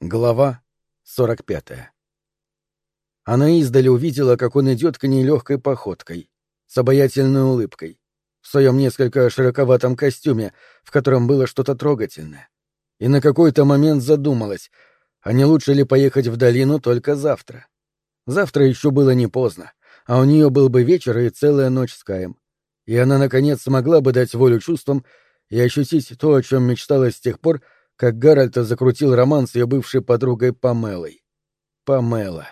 Глава 45 Она издали увидела, как он идет к ней легкой походкой, с обаятельной улыбкой, в своем несколько широковатом костюме, в котором было что-то трогательное. И на какой-то момент задумалась, а не лучше ли поехать в долину только завтра? Завтра еще было не поздно, а у нее был бы вечер и целая ночь с Каем. И она, наконец, смогла бы дать волю чувствам и ощутить то, о чем мечтала с тех пор, как Гарольд закрутил роман с ее бывшей подругой Памелой. Памела.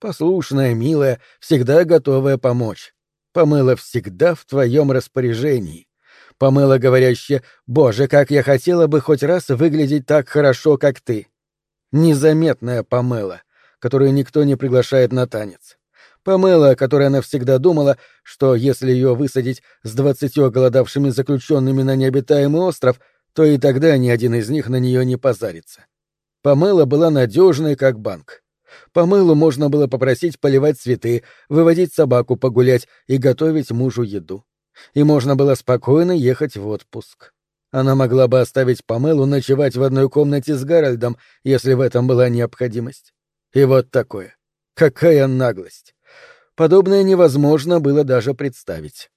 Послушная, милая, всегда готовая помочь. Памела всегда в твоем распоряжении. Памела, говорящая, «Боже, как я хотела бы хоть раз выглядеть так хорошо, как ты». Незаметная Памела, которую никто не приглашает на танец. Памела, которой она всегда думала, что если ее высадить с двадцатью голодавшими заключенными на необитаемый остров — то и тогда ни один из них на нее не позарится. Помыла была надежной, как банк. Помылу можно было попросить поливать цветы, выводить собаку погулять и готовить мужу еду. И можно было спокойно ехать в отпуск. Она могла бы оставить Помелу ночевать в одной комнате с Гарольдом, если в этом была необходимость. И вот такое. Какая наглость! Подобное невозможно было даже представить.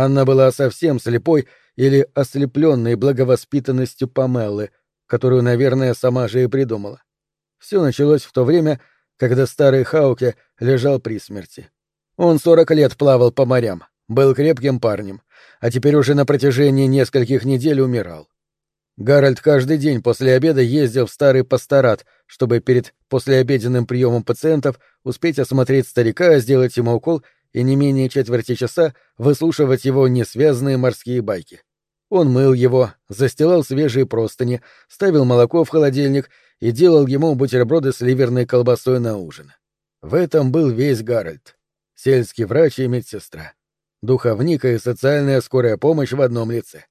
Анна была совсем слепой или ослепленной благовоспитанностью Памеллы, которую, наверное, сама же и придумала. Все началось в то время, когда старый Хауке лежал при смерти. Он сорок лет плавал по морям, был крепким парнем, а теперь уже на протяжении нескольких недель умирал. Гарольд каждый день после обеда ездил в старый пасторат, чтобы перед послеобеденным приемом пациентов успеть осмотреть старика, сделать ему укол и не менее четверти часа выслушивать его несвязанные морские байки. Он мыл его, застилал свежие простыни, ставил молоко в холодильник и делал ему бутерброды с ливерной колбасой на ужин. В этом был весь Гарольд. Сельский врач и медсестра. Духовника и социальная скорая помощь в одном лице.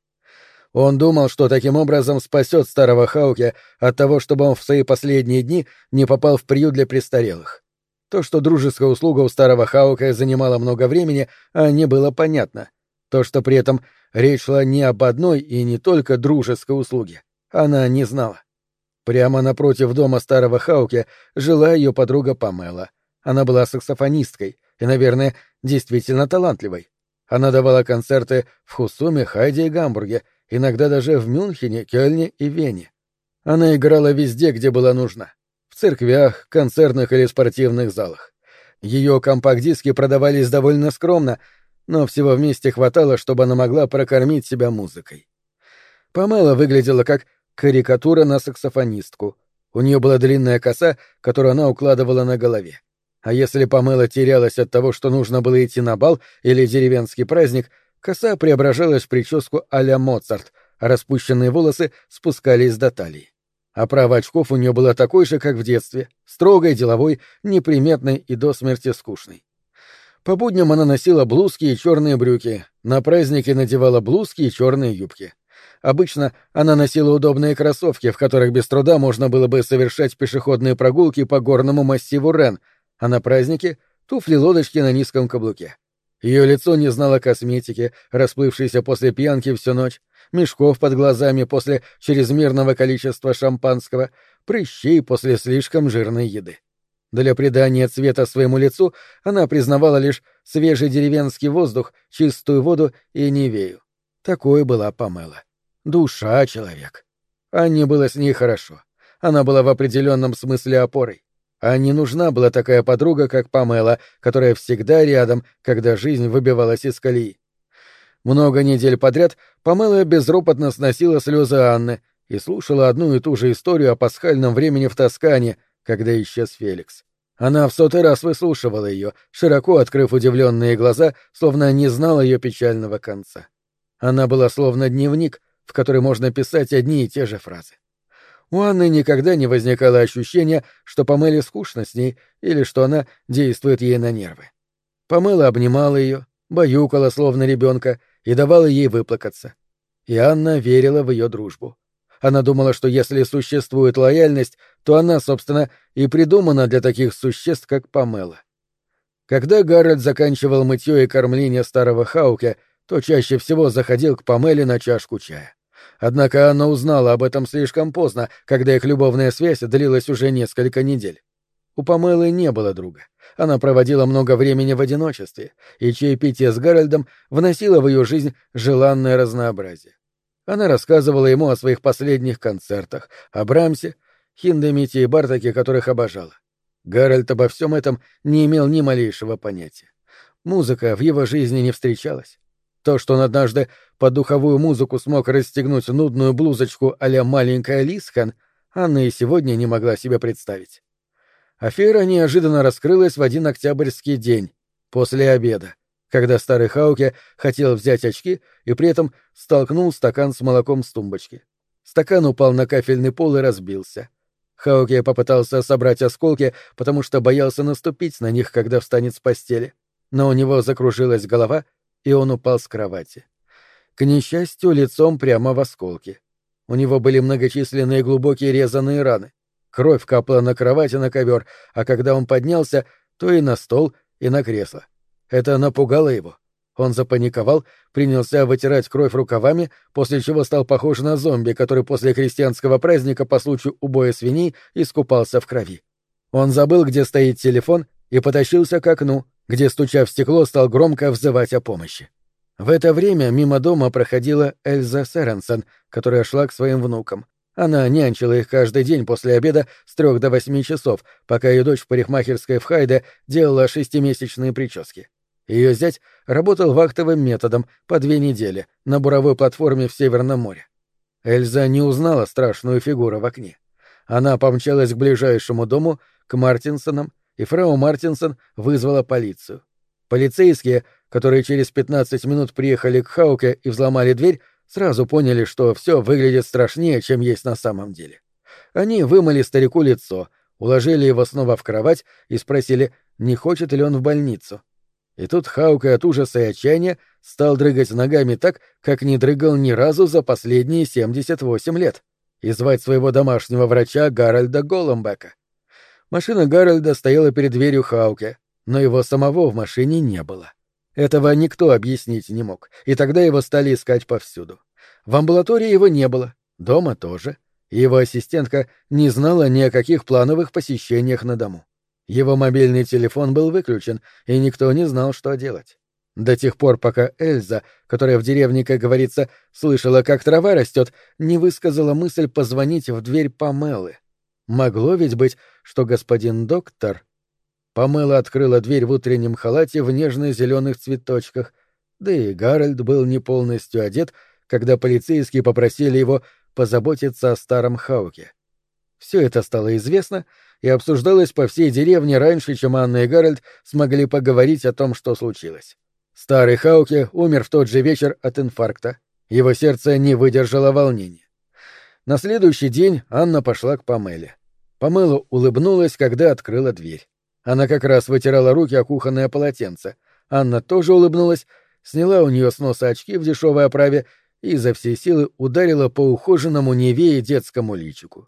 Он думал, что таким образом спасет старого Хауке от того, чтобы он в свои последние дни не попал в приют для престарелых. То, что дружеская услуга у старого Хаука занимала много времени, а не было понятно. То, что при этом Речь шла не об одной и не только дружеской услуге. Она не знала. Прямо напротив дома старого Хауке жила ее подруга Памела. Она была саксофонисткой и, наверное, действительно талантливой. Она давала концерты в Хусуме, Хайде и Гамбурге, иногда даже в Мюнхене, Кёльне и Вене. Она играла везде, где была нужна. Церквях, концертных или спортивных залах. Ее компакт-диски продавались довольно скромно, но всего вместе хватало, чтобы она могла прокормить себя музыкой. Памела выглядела как карикатура на саксофонистку. У нее была длинная коса, которую она укладывала на голове. А если Памела терялась от того, что нужно было идти на бал или деревенский праздник, коса преображалась в прическу а-ля Моцарт, а распущенные волосы спускались до талии. Оправа очков у нее была такой же, как в детстве, строгой, деловой, неприметной и до смерти скучной. По будням она носила блузки и черные брюки, на праздники надевала блузки и черные юбки. Обычно она носила удобные кроссовки, в которых без труда можно было бы совершать пешеходные прогулки по горному массиву Рен, а на праздники — туфли-лодочки на низком каблуке. Ее лицо не знало косметики, расплывшейся после пьянки всю ночь, мешков под глазами после чрезмерного количества шампанского, прыщей после слишком жирной еды. Для придания цвета своему лицу она признавала лишь свежий деревенский воздух, чистую воду и невею. Такой была Памела. Душа человек. Анне было с ней хорошо. Она была в определенном смысле опорой. А не нужна была такая подруга, как Памела, которая всегда рядом, когда жизнь выбивалась из колеи. Много недель подряд Памела безропотно сносила слезы Анны и слушала одну и ту же историю о пасхальном времени в Тоскане, когда исчез Феликс. Она в сотый раз выслушивала ее, широко открыв удивленные глаза, словно не знала ее печального конца. Она была словно дневник, в который можно писать одни и те же фразы. У Анны никогда не возникало ощущения, что Памеле скучно с ней или что она действует ей на нервы. Памела обнимала ее, баюкала словно ребенка и давала ей выплакаться. И Анна верила в ее дружбу. Она думала, что если существует лояльность, то она, собственно, и придумана для таких существ, как Памела. Когда Гаррет заканчивал мытье и кормление старого Хауке, то чаще всего заходил к Памеле на чашку чая. Однако она узнала об этом слишком поздно, когда их любовная связь длилась уже несколько недель. У Памелы не было друга. Она проводила много времени в одиночестве, и чаепитие с Гарольдом вносило в ее жизнь желанное разнообразие. Она рассказывала ему о своих последних концертах, о Брамсе, Хиндемите и Бартаке, которых обожала. Гарольд обо всем этом не имел ни малейшего понятия. Музыка в его жизни не встречалась. То, что он однажды под духовую музыку смог расстегнуть нудную блузочку а-ля маленькая Лисхан, Анна и сегодня не могла себе представить. Афера неожиданно раскрылась в один октябрьский день, после обеда, когда старый Хауке хотел взять очки и при этом столкнул стакан с молоком с тумбочки. Стакан упал на кафельный пол и разбился. Хауке попытался собрать осколки, потому что боялся наступить на них, когда встанет с постели. Но у него закружилась голова, и он упал с кровати. К несчастью, лицом прямо в осколки. У него были многочисленные глубокие резаные раны. Кровь капала на кровать и на ковер, а когда он поднялся, то и на стол, и на кресло. Это напугало его. Он запаниковал, принялся вытирать кровь рукавами, после чего стал похож на зомби, который после крестьянского праздника по случаю убоя свиней искупался в крови. Он забыл, где стоит телефон, и потащился к окну, где, стуча в стекло, стал громко взывать о помощи. В это время мимо дома проходила Эльза Сэренсон, которая шла к своим внукам. Она нянчила их каждый день после обеда с трех до восьми часов, пока ее дочь в парикмахерской в Хайде делала шестимесячные прически. Ее зять работал вахтовым методом по две недели на буровой платформе в Северном море. Эльза не узнала страшную фигуру в окне. Она помчалась к ближайшему дому, к Мартинсонам, и фрау Мартинсон вызвала полицию. Полицейские, которые через 15 минут приехали к Хауке и взломали дверь, сразу поняли, что все выглядит страшнее, чем есть на самом деле. Они вымыли старику лицо, уложили его снова в кровать и спросили, не хочет ли он в больницу. И тут Хаука от ужаса и отчаяния стал дрыгать ногами так, как не дрыгал ни разу за последние 78 лет, и звать своего домашнего врача Гарольда Голломбека. Машина Гарольда стояла перед дверью Хауке, но его самого в машине не было. Этого никто объяснить не мог, и тогда его стали искать повсюду. В амбулатории его не было, дома тоже, его ассистентка не знала ни о каких плановых посещениях на дому. Его мобильный телефон был выключен, и никто не знал, что делать. До тех пор, пока Эльза, которая в деревне, как говорится, слышала, как трава растет, не высказала мысль позвонить в дверь Памелы. Могло ведь быть, что господин доктор Памела открыла дверь в утреннем халате в нежно-зеленых цветочках, да и Гарольд был не полностью одет, когда полицейские попросили его позаботиться о старом Хауке. Все это стало известно и обсуждалось по всей деревне раньше, чем Анна и Гарольд смогли поговорить о том, что случилось. Старый Хауке умер в тот же вечер от инфаркта. Его сердце не выдержало волнения. На следующий день Анна пошла к Памеле. Памела улыбнулась, когда открыла дверь. Она как раз вытирала руки о кухонное полотенце. Анна тоже улыбнулась, сняла у нее с носа очки в дешевой оправе и изо всей силы ударила по ухоженному Неве и детскому личику.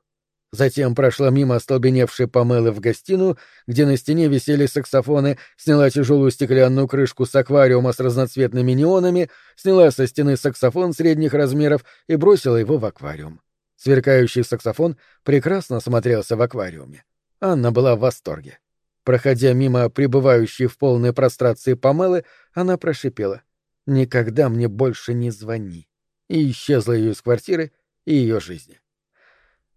Затем прошла мимо остолбеневшей Памелы в гостиную, где на стене висели саксофоны, сняла тяжелую стеклянную крышку с аквариума с разноцветными неонами, сняла со стены саксофон средних размеров и бросила его в аквариум. Сверкающий саксофон прекрасно смотрелся в аквариуме. Анна была в восторге. Проходя мимо пребывающей в полной прострации Памелы, она прошипела «Никогда мне больше не звони» и исчезла ее из квартиры и ее жизни.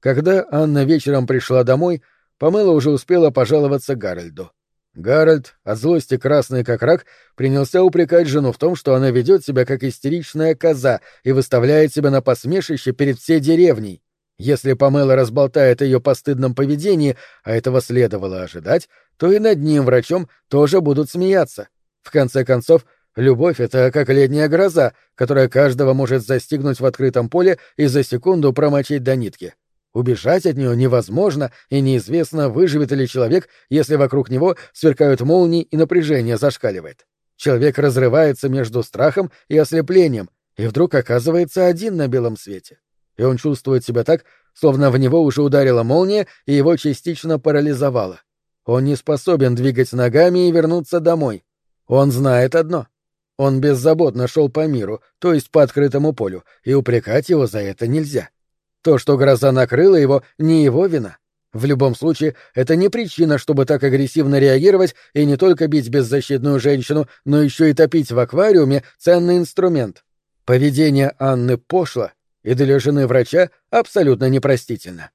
Когда Анна вечером пришла домой, Памела уже успела пожаловаться Гарольду. Гарольд, от злости красный как рак, принялся упрекать жену в том, что она ведет себя как истеричная коза и выставляет себя на посмешище перед всей деревней. Если Памела разболтает ее постыдном поведении, а этого следовало ожидать, то и над ним, врачом, тоже будут смеяться. В конце концов, любовь — это как летняя гроза, которая каждого может застигнуть в открытом поле и за секунду промочить до нитки. Убежать от нее невозможно, и неизвестно, выживет ли человек, если вокруг него сверкают молнии и напряжение зашкаливает. Человек разрывается между страхом и ослеплением, и вдруг оказывается один на белом свете. И он чувствует себя так, словно в него уже ударила молния и его частично парализовала. Он не способен двигать ногами и вернуться домой. Он знает одно. Он беззаботно шел по миру, то есть по открытому полю, и упрекать его за это нельзя. То, что гроза накрыла его, не его вина. В любом случае, это не причина, чтобы так агрессивно реагировать и не только бить беззащитную женщину, но еще и топить в аквариуме ценный инструмент. Поведение Анны пошло и для жены врача абсолютно непростительно.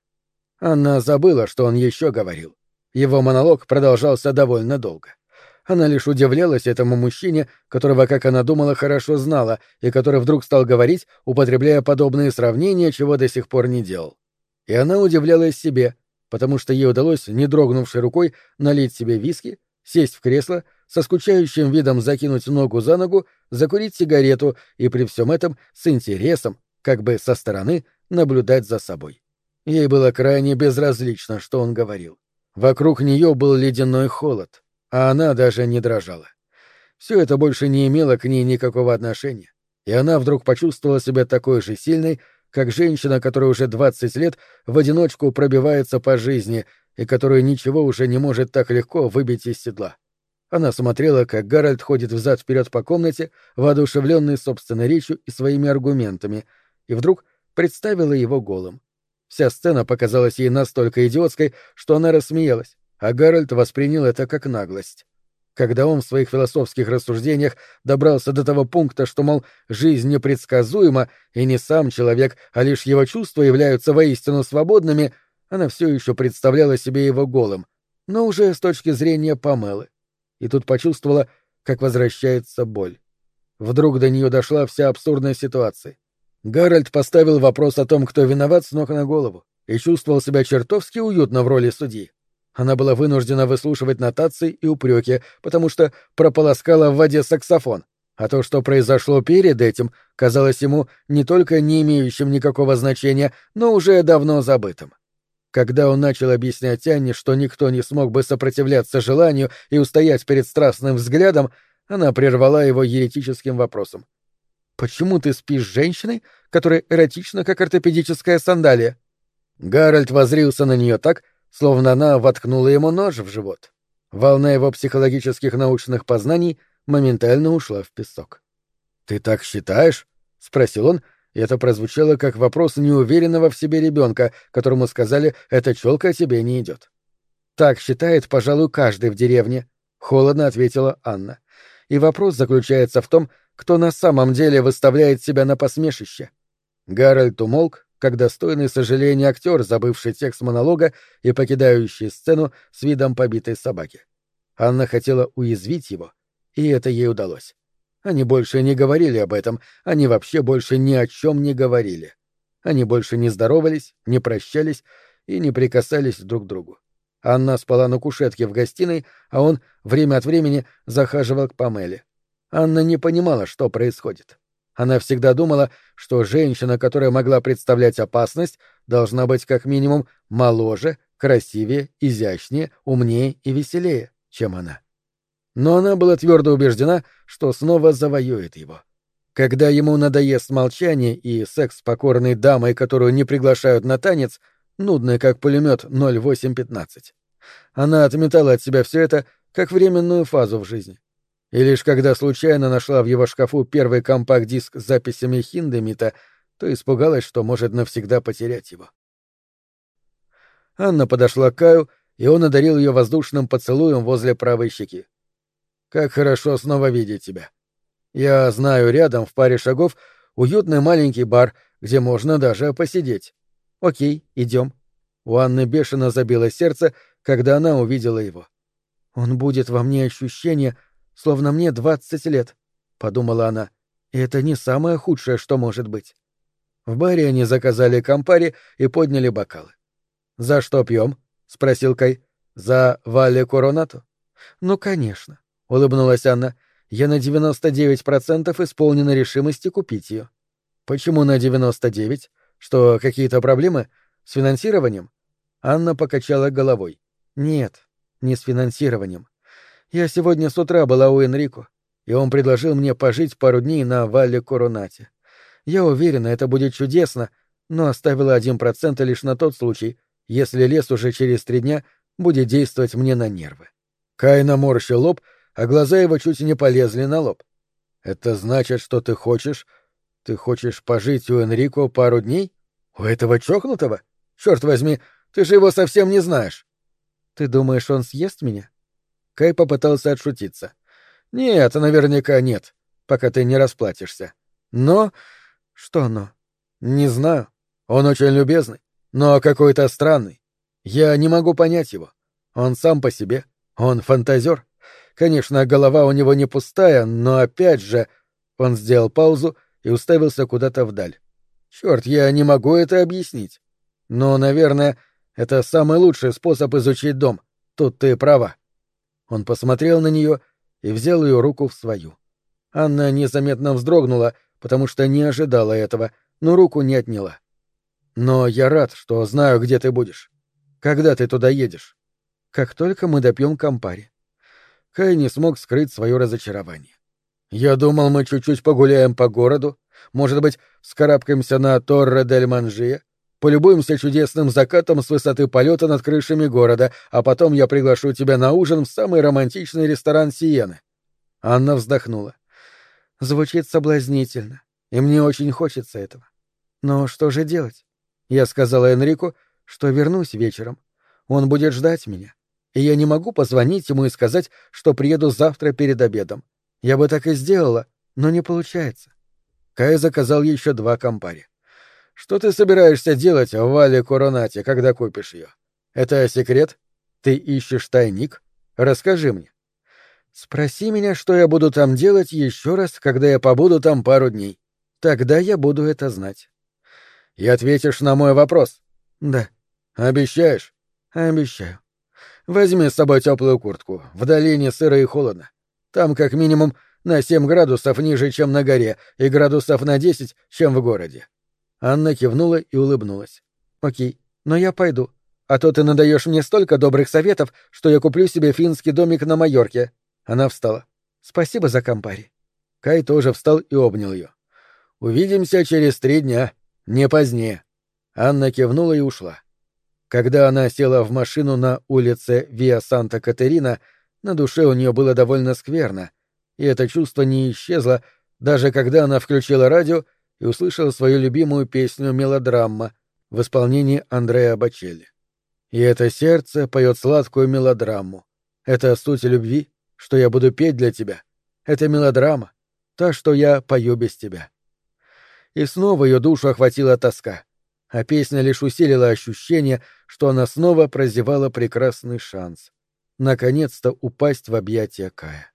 Анна забыла, что он еще говорил. Его монолог продолжался довольно долго. Она лишь удивлялась этому мужчине, которого, как она думала, хорошо знала, и который вдруг стал говорить, употребляя подобные сравнения, чего до сих пор не делал. И она удивлялась себе, потому что ей удалось, не дрогнувшей рукой, налить себе виски, сесть в кресло, со скучающим видом закинуть ногу за ногу, закурить сигарету и при всем этом с интересом, как бы со стороны, наблюдать за собой. Ей было крайне безразлично, что он говорил. Вокруг нее был ледяной холод, а она даже не дрожала. Все это больше не имело к ней никакого отношения, и она вдруг почувствовала себя такой же сильной, как женщина, которая уже двадцать лет в одиночку пробивается по жизни и которая ничего уже не может так легко выбить из седла. Она смотрела, как Гарольд ходит взад-вперед по комнате, воодушевленный собственной речью и своими аргументами, и вдруг представила его голым. Вся сцена показалась ей настолько идиотской, что она рассмеялась, а Гарольд воспринял это как наглость. Когда он в своих философских рассуждениях добрался до того пункта, что, мол, жизнь непредсказуема, и не сам человек, а лишь его чувства являются воистину свободными, она все еще представляла себе его голым, но уже с точки зрения Памелы. И тут почувствовала, как возвращается боль. Вдруг до нее дошла вся абсурдная ситуация. Гарольд поставил вопрос о том, кто виноват с ног на голову, и чувствовал себя чертовски уютно в роли судьи. Она была вынуждена выслушивать нотации и упреки, потому что прополоскала в воде саксофон, а то, что произошло перед этим, казалось ему не только не имеющим никакого значения, но уже давно забытым. Когда он начал объяснять Анне, что никто не смог бы сопротивляться желанию и устоять перед страстным взглядом, она прервала его еретическим вопросом. «Почему ты спишь с женщиной, которая эротична, как ортопедическая сандалия?» Гарольд возрился на нее так, словно она воткнула ему нож в живот. Волна его психологических научных познаний моментально ушла в песок. «Ты так считаешь?» — спросил он, и это прозвучало как вопрос неуверенного в себе ребенка, которому сказали «эта челка тебе не идет». «Так считает, пожалуй, каждый в деревне», — холодно ответила Анна. «И вопрос заключается в том, кто на самом деле выставляет себя на посмешище. Гарольд умолк, как достойный сожаления актер, забывший текст монолога и покидающий сцену с видом побитой собаки. Анна хотела уязвить его, и это ей удалось. Они больше не говорили об этом, они вообще больше ни о чем не говорили. Они больше не здоровались, не прощались и не прикасались друг к другу. Анна спала на кушетке в гостиной, а он время от времени захаживал к Памеле. Анна не понимала, что происходит. Она всегда думала, что женщина, которая могла представлять опасность, должна быть как минимум моложе, красивее, изящнее, умнее и веселее, чем она. Но она была твердо убеждена, что снова завоюет его. Когда ему надоест молчание и секс с покорной дамой, которую не приглашают на танец, нудный как пулемет 0815. Она отметала от себя все это как временную фазу в жизни. И лишь когда случайно нашла в его шкафу первый компакт-диск с записями Хиндемита, то испугалась, что может навсегда потерять его. Анна подошла к Каю, и он одарил ее воздушным поцелуем возле правой щеки. «Как хорошо снова видеть тебя. Я знаю, рядом, в паре шагов, уютный маленький бар, где можно даже посидеть. Окей, идем». У Анны бешено забило сердце, когда она увидела его. «Он будет во мне ощущение, словно мне двадцать лет», — подумала она. «И это не самое худшее, что может быть». В баре они заказали компари и подняли бокалы. «За что пьем?» — спросил Кай. «За Вале Коронату?» «Ну, конечно», — улыбнулась Анна. «Я на девяносто девять процентов исполнена решимости купить ее». «Почему на девяносто девять? Что, какие-то проблемы? С финансированием?» Анна покачала головой. «Нет, не с финансированием. Я сегодня с утра была у Энрико, и он предложил мне пожить пару дней на Вале Коронате. Я уверена, это будет чудесно, но оставила один процент лишь на тот случай, если лес уже через три дня будет действовать мне на нервы. Кай наморщил лоб, а глаза его чуть не полезли на лоб. Это значит, что ты хочешь... Ты хочешь пожить у Энрико пару дней? У этого чокнутого? Черт возьми, ты же его совсем не знаешь. Ты думаешь, он съест меня? Кай попытался отшутиться. Нет, наверняка нет, пока ты не расплатишься. Но... Что но? Не знаю. Он очень любезный, но какой-то странный. Я не могу понять его. Он сам по себе. Он фантазер. Конечно, голова у него не пустая, но опять же... Он сделал паузу и уставился куда-то вдаль. Черт, я не могу это объяснить. Но, наверное, это самый лучший способ изучить дом. Тут ты права. Он посмотрел на нее и взял ее руку в свою. Анна незаметно вздрогнула, потому что не ожидала этого, но руку не отняла. Но я рад, что знаю, где ты будешь. Когда ты туда едешь? Как только мы допьем компари. Кай не смог скрыть свое разочарование. Я думал, мы чуть-чуть погуляем по городу, может быть, скарабкаемся на Торре дель Манжия, полюбуемся чудесным закатом с высоты полета над крышами города, а потом я приглашу тебя на ужин в самый романтичный ресторан Сиены. Анна вздохнула. Звучит соблазнительно, и мне очень хочется этого. Но что же делать? Я сказала Энрику, что вернусь вечером. Он будет ждать меня и я не могу позвонить ему и сказать, что приеду завтра перед обедом. Я бы так и сделала, но не получается. Кай заказал еще два компари. Что ты собираешься делать в Вале Коронате, когда купишь ее? Это секрет? Ты ищешь тайник? Расскажи мне. Спроси меня, что я буду там делать еще раз, когда я побуду там пару дней. Тогда я буду это знать. И ответишь на мой вопрос? Да. Обещаешь? Обещаю. Возьми с собой теплую куртку. В долине сыро и холодно. Там как минимум на 7 градусов ниже, чем на горе, и градусов на 10, чем в городе. Анна кивнула и улыбнулась. Окей, но я пойду. А то ты надаешь мне столько добрых советов, что я куплю себе финский домик на Майорке. Она встала. Спасибо за компари. Кай тоже встал и обнял ее. Увидимся через три дня, не позднее. Анна кивнула и ушла. Когда она села в машину на улице Виа Санта-Катерина, на душе у нее было довольно скверно, и это чувство не исчезло, даже когда она включила радио и услышала свою любимую песню «Мелодрама» в исполнении Андреа Бачелли. И это сердце поет сладкую мелодраму. Это суть любви, что я буду петь для тебя. Это мелодрама, та, что я пою без тебя. И снова ее душу охватила тоска а песня лишь усилила ощущение, что она снова прозевала прекрасный шанс. Наконец-то упасть в объятия Кая.